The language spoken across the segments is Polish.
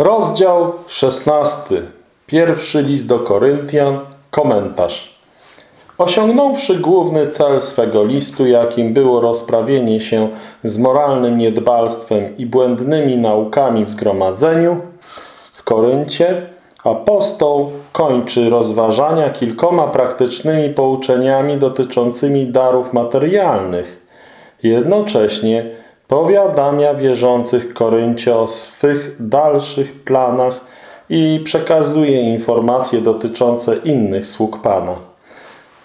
Rozdział 16. Pierwszy list do Koryntian. Komentarz. Osiągnąwszy główny cel swego listu, jakim było rozprawienie się z moralnym niedbalstwem i błędnymi naukami w zgromadzeniu w Koryncie, apostoł kończy rozważania kilkoma praktycznymi pouczeniami dotyczącymi darów materialnych. Jednocześnie powiadamia wierzących Koryncie o swych dalszych planach i przekazuje informacje dotyczące innych sług Pana.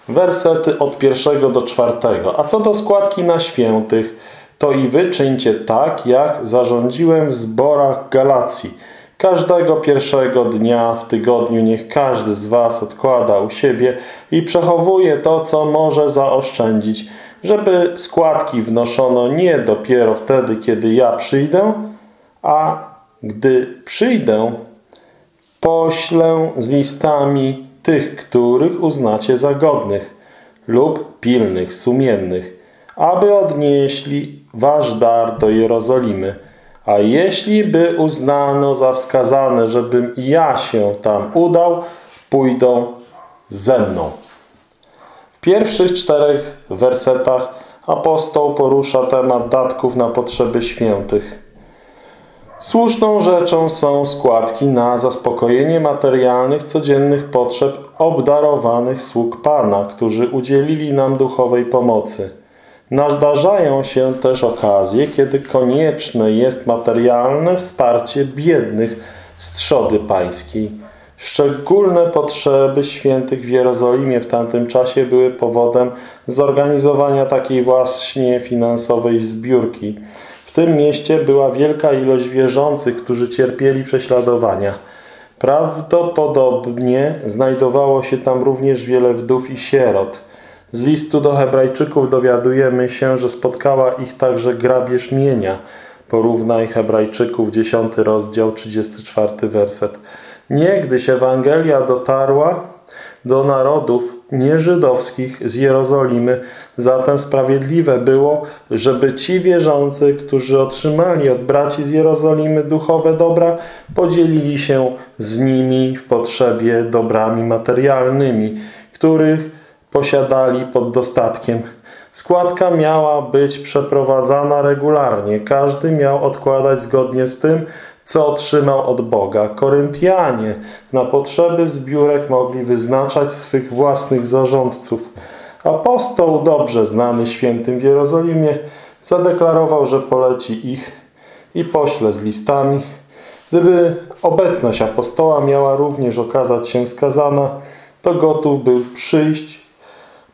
Wersety od pierwszego do czwartego. A co do składki na świętych, to i wy czyńcie tak, jak zarządziłem w zborach Galacji. Każdego pierwszego dnia w tygodniu niech każdy z was odkłada u siebie i przechowuje to, co może zaoszczędzić, żeby składki wnoszono nie dopiero wtedy, kiedy ja przyjdę, a gdy przyjdę, poślę z listami tych, których uznacie za godnych lub pilnych, sumiennych, aby odnieśli wasz dar do Jerozolimy. A jeśli by uznano za wskazane, żebym ja się tam udał, pójdą ze mną. Pierwszych czterech wersetach apostoł porusza temat datków na potrzeby świętych. Słuszną rzeczą są składki na zaspokojenie materialnych, codziennych potrzeb obdarowanych sług Pana, którzy udzielili nam duchowej pomocy. Nadarzają się też okazje, kiedy konieczne jest materialne wsparcie biednych z trzody pańskiej. Szczególne potrzeby świętych w Jerozolimie w tamtym czasie były powodem zorganizowania takiej właśnie finansowej zbiórki. W tym mieście była wielka ilość wierzących, którzy cierpieli prześladowania. Prawdopodobnie znajdowało się tam również wiele wdów i sierot. Z listu do hebrajczyków dowiadujemy się, że spotkała ich także grabież mienia. Porównaj hebrajczyków, 10 rozdział, 34 werset. Niegdyś Ewangelia dotarła do narodów nieżydowskich z Jerozolimy, zatem sprawiedliwe było, żeby ci wierzący, którzy otrzymali od braci z Jerozolimy duchowe dobra, podzielili się z nimi w potrzebie dobrami materialnymi, których posiadali pod dostatkiem. Składka miała być przeprowadzana regularnie. Każdy miał odkładać zgodnie z tym, co otrzymał od Boga. Koryntianie na potrzeby zbiórek mogli wyznaczać swych własnych zarządców. Apostoł, dobrze znany świętym w Jerozolimie, zadeklarował, że poleci ich i pośle z listami. Gdyby obecność apostoła miała również okazać się skazana, to gotów był przyjść,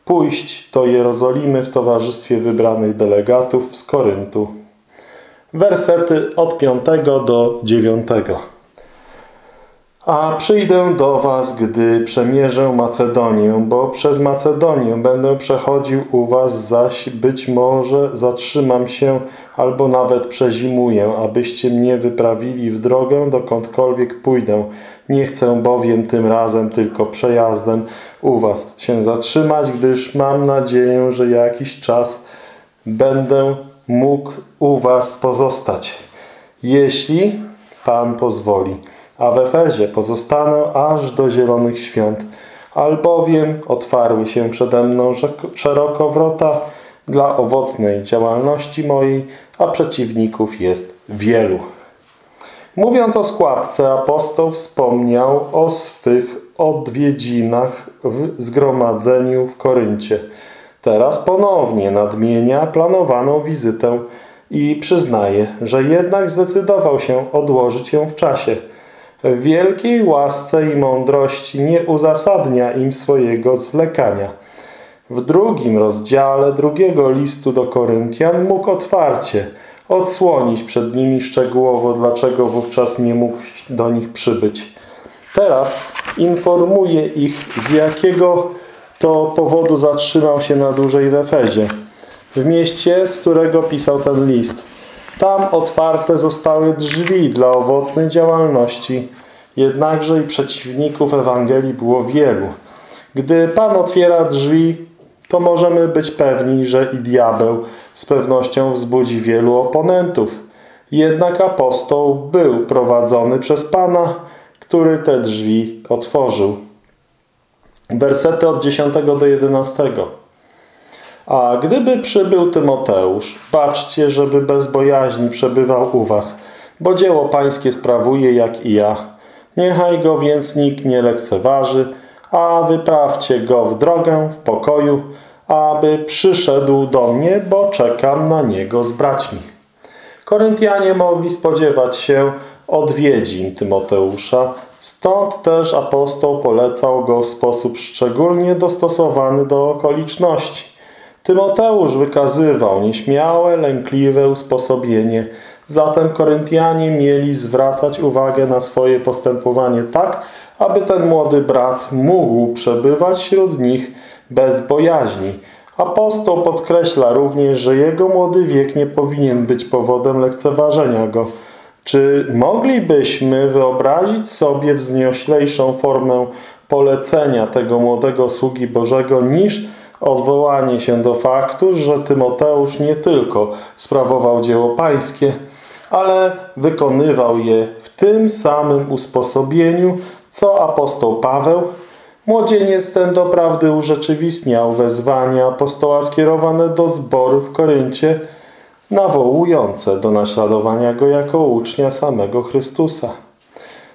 pójść do Jerozolimy w towarzystwie wybranych delegatów z Koryntu. Wersety od 5 do 9. A przyjdę do was, gdy przemierzę Macedonię, bo przez Macedonię będę przechodził u was, zaś być może zatrzymam się albo nawet przezimuję, abyście mnie wyprawili w drogę, dokądkolwiek pójdę. Nie chcę bowiem tym razem tylko przejazdem u was się zatrzymać, gdyż mam nadzieję, że jakiś czas będę mógł u was pozostać, jeśli Pan pozwoli. A w Efezie pozostanę aż do zielonych świąt, albowiem otwarły się przede mną szeroko wrota dla owocnej działalności mojej, a przeciwników jest wielu. Mówiąc o składce, apostoł wspomniał o swych odwiedzinach w zgromadzeniu w Koryncie – Teraz ponownie nadmienia planowaną wizytę i przyznaje, że jednak zdecydował się odłożyć ją w czasie. W wielkiej łasce i mądrości nie uzasadnia im swojego zwlekania. W drugim rozdziale drugiego listu do Koryntian mógł otwarcie odsłonić przed nimi szczegółowo, dlaczego wówczas nie mógł do nich przybyć. Teraz informuje ich, z jakiego to powodu zatrzymał się na dłużej w Efezie, w mieście, z którego pisał ten list. Tam otwarte zostały drzwi dla owocnej działalności, jednakże i przeciwników Ewangelii było wielu. Gdy Pan otwiera drzwi, to możemy być pewni, że i diabeł z pewnością wzbudzi wielu oponentów. Jednak apostoł był prowadzony przez Pana, który te drzwi otworzył. Wersety od 10 do 11. A gdyby przybył Tymoteusz, baczcie, żeby bez bojaźni przebywał u was, bo dzieło pańskie sprawuje jak i ja. Niechaj go więc nikt nie lekceważy, a wyprawcie go w drogę, w pokoju, aby przyszedł do mnie, bo czekam na niego z braćmi. Koryntianie mogli spodziewać się odwiedzin Tymoteusza, stąd też apostoł polecał go w sposób szczególnie dostosowany do okoliczności. Tymoteusz wykazywał nieśmiałe, lękliwe usposobienie, zatem Koryntianie mieli zwracać uwagę na swoje postępowanie tak, aby ten młody brat mógł przebywać wśród nich bez bojaźni. Apostoł podkreśla również, że jego młody wiek nie powinien być powodem lekceważenia go. Czy moglibyśmy wyobrazić sobie wznioślejszą formę polecenia tego młodego sługi Bożego niż odwołanie się do faktu, że Tymoteusz nie tylko sprawował dzieło pańskie, ale wykonywał je w tym samym usposobieniu, co apostoł Paweł. Młodzieniec ten doprawdy urzeczywistniał wezwania apostoła skierowane do zboru w Koryncie, nawołujące do naśladowania go jako ucznia samego Chrystusa.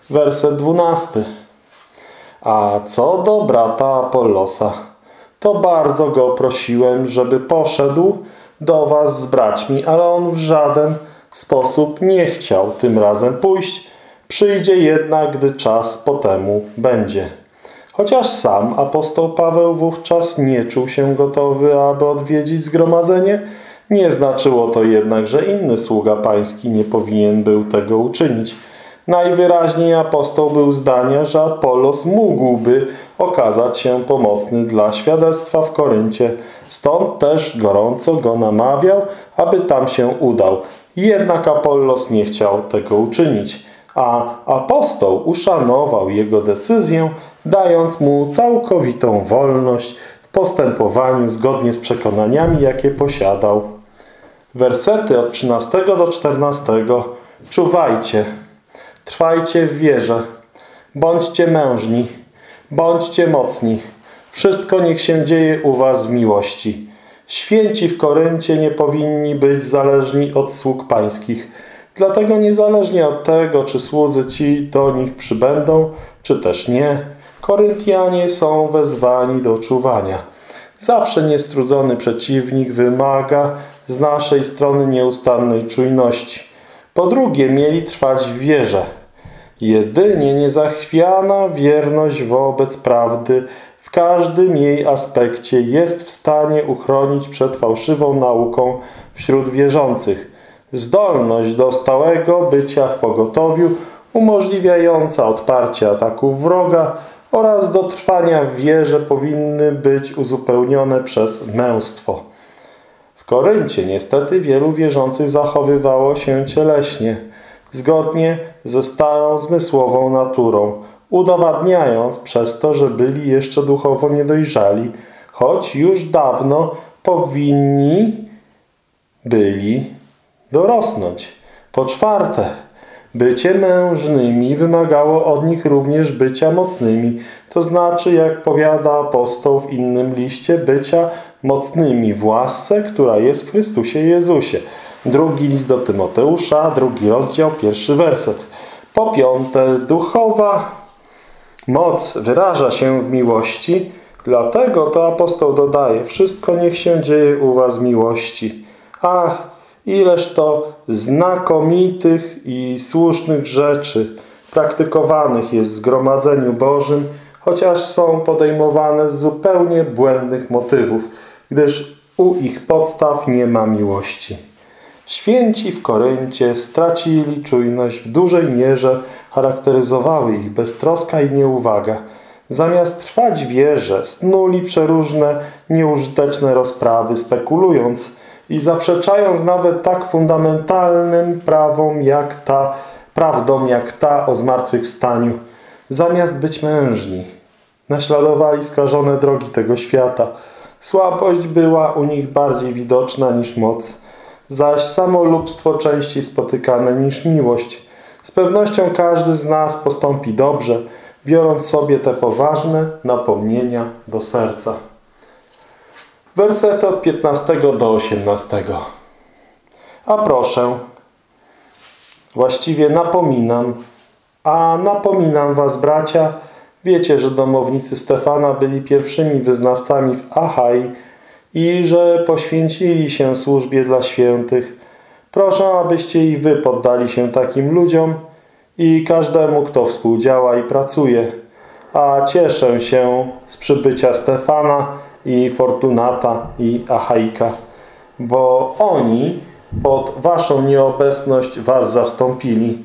Werset dwunasty. A co do brata Apollosa, to bardzo go prosiłem, żeby poszedł do was z braćmi, ale on w żaden sposób nie chciał tym razem pójść. Przyjdzie jednak, gdy czas po temu będzie. Chociaż sam apostoł Paweł wówczas nie czuł się gotowy, aby odwiedzić zgromadzenie, nie znaczyło to jednak, że inny sługa pański nie powinien był tego uczynić. Najwyraźniej apostoł był zdania, że Apollos mógłby okazać się pomocny dla świadectwa w Koryncie. Stąd też gorąco go namawiał, aby tam się udał. Jednak Apollos nie chciał tego uczynić, a apostoł uszanował jego decyzję, dając mu całkowitą wolność w postępowaniu zgodnie z przekonaniami, jakie posiadał. Wersety od 13 do 14. Czuwajcie, trwajcie w wierze, bądźcie mężni, bądźcie mocni. Wszystko niech się dzieje u was w miłości. Święci w Koryncie nie powinni być zależni od sług pańskich. Dlatego niezależnie od tego, czy słudzy ci do nich przybędą, czy też nie, Koryntianie są wezwani do czuwania. Zawsze niestrudzony przeciwnik wymaga z naszej strony nieustannej czujności. Po drugie, mieli trwać w wierze. Jedynie niezachwiana wierność wobec prawdy w każdym jej aspekcie jest w stanie uchronić przed fałszywą nauką wśród wierzących. Zdolność do stałego bycia w pogotowiu, umożliwiająca odparcie ataków wroga oraz do trwania w wierze powinny być uzupełnione przez męstwo. Koryncie niestety wielu wierzących zachowywało się cieleśnie, zgodnie ze starą zmysłową naturą, udowadniając przez to, że byli jeszcze duchowo niedojrzali, choć już dawno powinni byli dorosnąć. Po czwarte, bycie mężnymi wymagało od nich również bycia mocnymi, to znaczy, jak powiada apostoł w innym liście, bycia mocnymi w łasce, która jest w Chrystusie Jezusie. Drugi list do Tymoteusza, drugi rozdział, pierwszy werset. Po piąte, duchowa Moc wyraża się w miłości, dlatego to apostoł dodaje, wszystko niech się dzieje u was miłości. Ach, ileż to znakomitych i słusznych rzeczy praktykowanych jest w zgromadzeniu Bożym, chociaż są podejmowane z zupełnie błędnych motywów, gdyż u ich podstaw nie ma miłości. Święci w Koryncie stracili czujność w dużej mierze, charakteryzowały ich beztroska i nieuwaga. Zamiast trwać wierze, snuli przeróżne, nieużyteczne rozprawy, spekulując i zaprzeczając nawet tak fundamentalnym prawom jak ta, prawdom jak ta o zmartwychwstaniu. Zamiast być mężni, naśladowali skażone drogi tego świata. Słabość była u nich bardziej widoczna niż moc. zaś samolubstwo częściej spotykane niż miłość. Z pewnością każdy z nas postąpi dobrze, biorąc sobie te poważne napomnienia do serca. Wersety od 15 do 18. A proszę, właściwie napominam, a napominam was, bracia, wiecie, że domownicy Stefana byli pierwszymi wyznawcami w Achai i że poświęcili się służbie dla świętych. Proszę, abyście i wy poddali się takim ludziom i każdemu, kto współdziała i pracuje. A cieszę się z przybycia Stefana i Fortunata i Achaika, bo oni pod waszą nieobecność was zastąpili.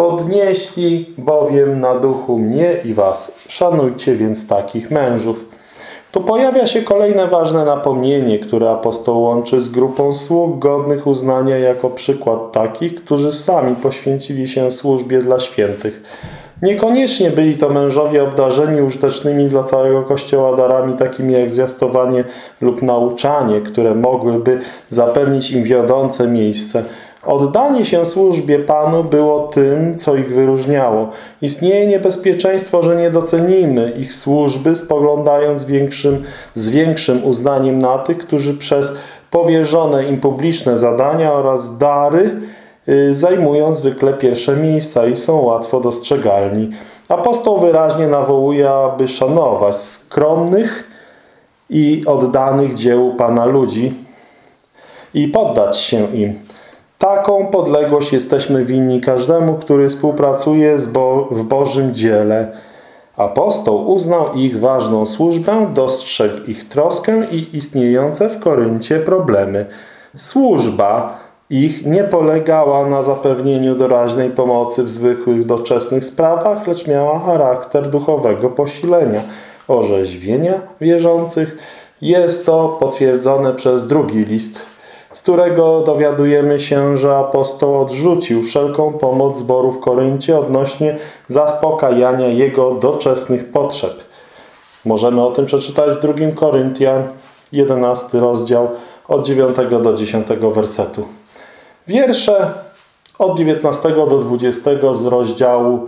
Podnieśli bowiem na duchu mnie i was. Szanujcie więc takich mężów. Tu pojawia się kolejne ważne napomnienie, które apostoł łączy z grupą sług godnych uznania jako przykład takich, którzy sami poświęcili się służbie dla świętych. Niekoniecznie byli to mężowie obdarzeni użytecznymi dla całego Kościoła darami takimi jak zwiastowanie lub nauczanie, które mogłyby zapewnić im wiodące miejsce. Oddanie się służbie Panu było tym, co ich wyróżniało. Istnieje niebezpieczeństwo, że nie docenimy ich służby, spoglądając większym, z większym uznaniem na tych, którzy przez powierzone im publiczne zadania oraz dary Y, zajmują zwykle pierwsze miejsca i są łatwo dostrzegalni. Apostoł wyraźnie nawołuje, aby szanować skromnych i oddanych dziełu Pana ludzi i poddać się im. Taką podległość jesteśmy winni każdemu, który współpracuje Bo w Bożym dziele. Apostoł uznał ich ważną służbę, dostrzegł ich troskę i istniejące w Koryncie problemy. Służba ich nie polegała na zapewnieniu doraźnej pomocy w zwykłych, doczesnych sprawach, lecz miała charakter duchowego posilenia, orzeźwienia wierzących. Jest to potwierdzone przez drugi list, z którego dowiadujemy się, że apostoł odrzucił wszelką pomoc zboru w Koryncie odnośnie zaspokajania jego doczesnych potrzeb. Możemy o tym przeczytać w drugim Koryntian, 11 rozdział, od 9 do 10 wersetu. Wiersze od 19 do 20 z rozdziału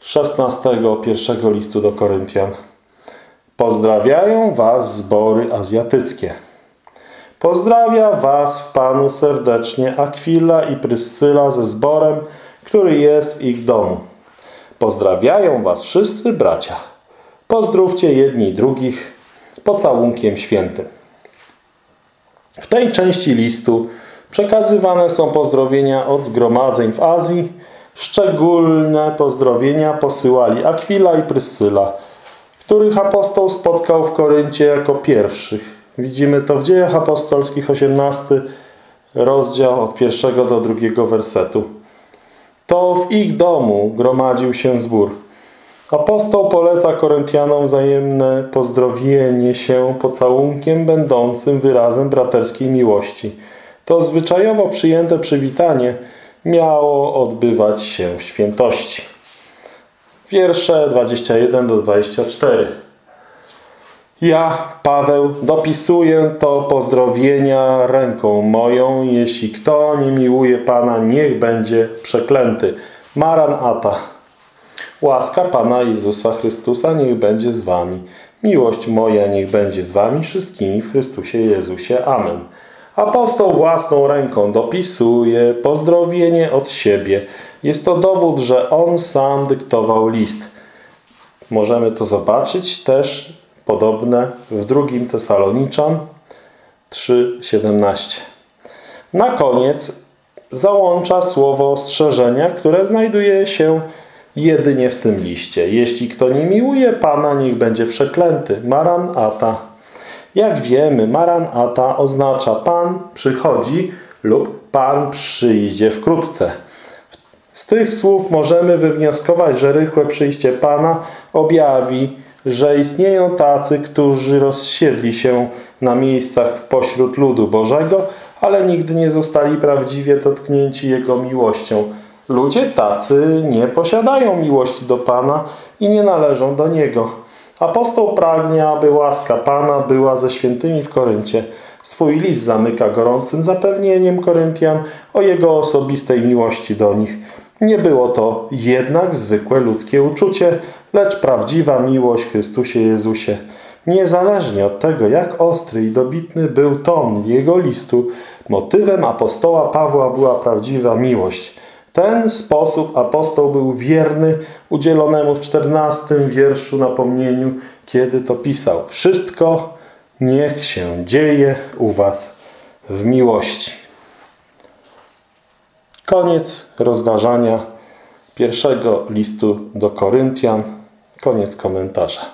16 pierwszego listu do Koryntian. Pozdrawiają was zbory azjatyckie. Pozdrawia was w Panu serdecznie Akwila i Pryscyla ze zborem, który jest w ich domu. Pozdrawiają was wszyscy bracia. Pozdrówcie jedni drugich pocałunkiem świętym. W tej części listu Przekazywane są pozdrowienia od zgromadzeń w Azji. Szczególne pozdrowienia posyłali Akwila i Pryscyla, których apostoł spotkał w Koryncie jako pierwszych. Widzimy to w dziejach apostolskich 18 rozdział od pierwszego do drugiego wersetu. To w ich domu gromadził się zbór. Apostoł poleca Koryntianom wzajemne pozdrowienie się pocałunkiem będącym wyrazem braterskiej miłości – to zwyczajowo przyjęte przywitanie miało odbywać się w świętości. Wiersze 21 do 24. Ja, Paweł, dopisuję to pozdrowienia ręką moją. Jeśli kto nie miłuje Pana, niech będzie przeklęty. Maran Ata. Łaska Pana Jezusa Chrystusa niech będzie z wami. Miłość moja niech będzie z wami wszystkimi w Chrystusie Jezusie. Amen. Apostoł własną ręką dopisuje pozdrowienie od siebie. Jest to dowód, że on sam dyktował list. Możemy to zobaczyć też podobne w drugim Tesaloniczan 3,17. Na koniec załącza słowo ostrzeżenia, które znajduje się jedynie w tym liście. Jeśli kto nie miłuje Pana, niech będzie przeklęty. Maran Ata. Jak wiemy, Maran Ata oznacza Pan przychodzi lub Pan przyjdzie wkrótce. Z tych słów możemy wywnioskować, że rychłe przyjście Pana objawi, że istnieją tacy, którzy rozsiedli się na miejscach pośród ludu Bożego, ale nigdy nie zostali prawdziwie dotknięci Jego miłością. Ludzie tacy nie posiadają miłości do Pana i nie należą do Niego. Apostoł pragnie, aby łaska Pana była ze świętymi w Koryncie. Swój list zamyka gorącym zapewnieniem Koryntian o jego osobistej miłości do nich. Nie było to jednak zwykłe ludzkie uczucie, lecz prawdziwa miłość w Chrystusie Jezusie. Niezależnie od tego, jak ostry i dobitny był ton jego listu, motywem apostoła Pawła była prawdziwa miłość. Ten sposób apostoł był wierny udzielonemu w czternastym wierszu napomnieniu, kiedy to pisał. Wszystko niech się dzieje u was w miłości. Koniec rozważania pierwszego listu do Koryntian. Koniec komentarza.